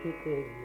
que te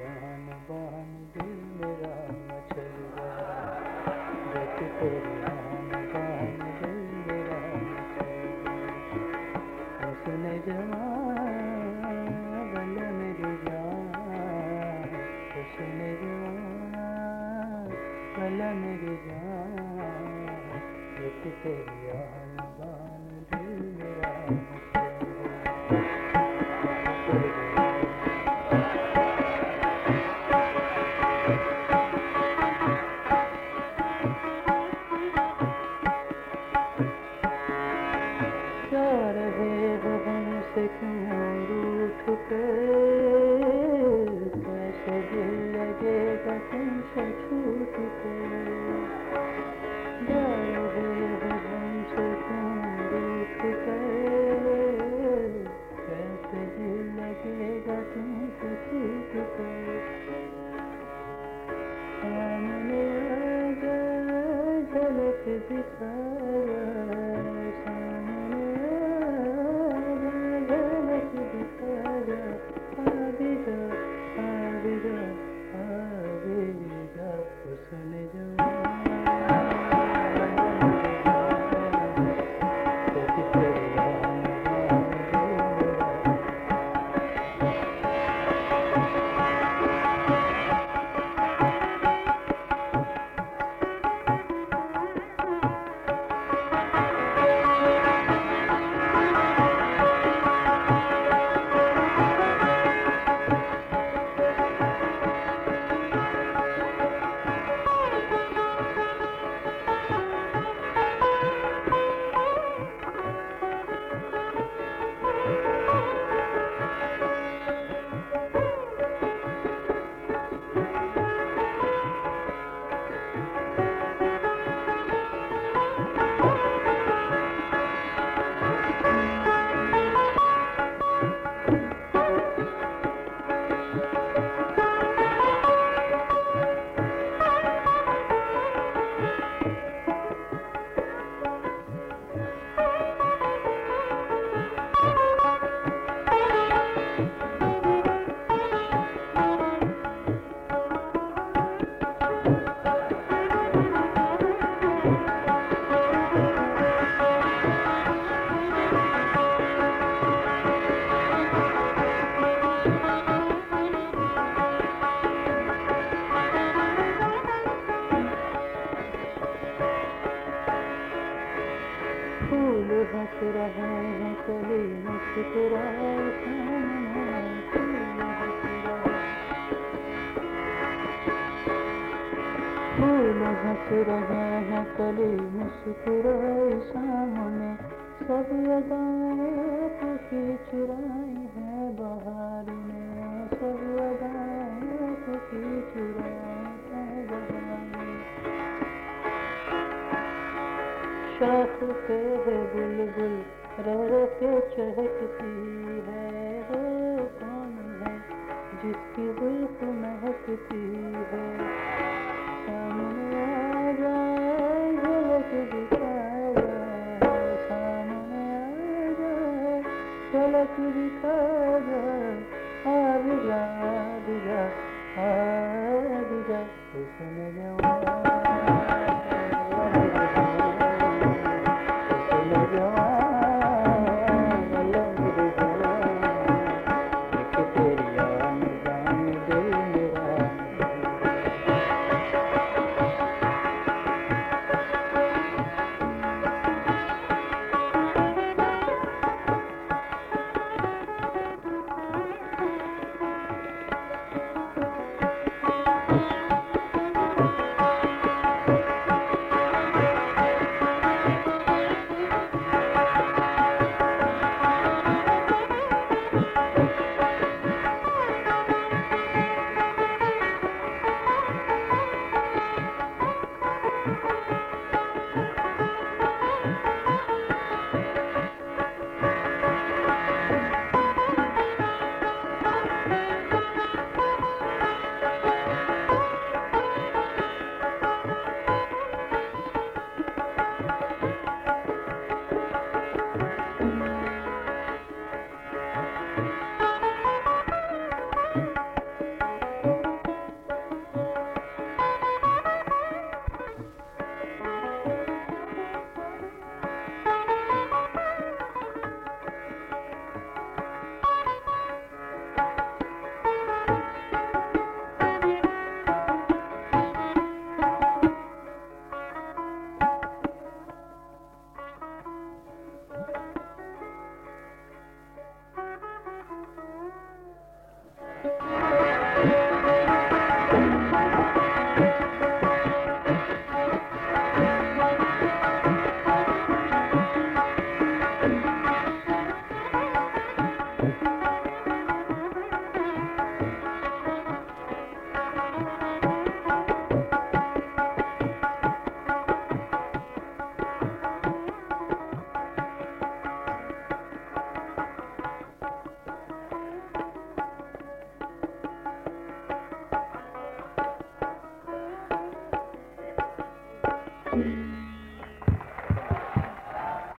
फ़िक्र शाम में सब अदाएँ तो चुराई है बहार में। सब अदाएँ तो खींच रही है बहार शाख पे है बुलबुल रो रो के चहकती है। हो कौन है जिसकी गुल महकती है? Afrika'da Abiga, Abiga, Abiga Esene gel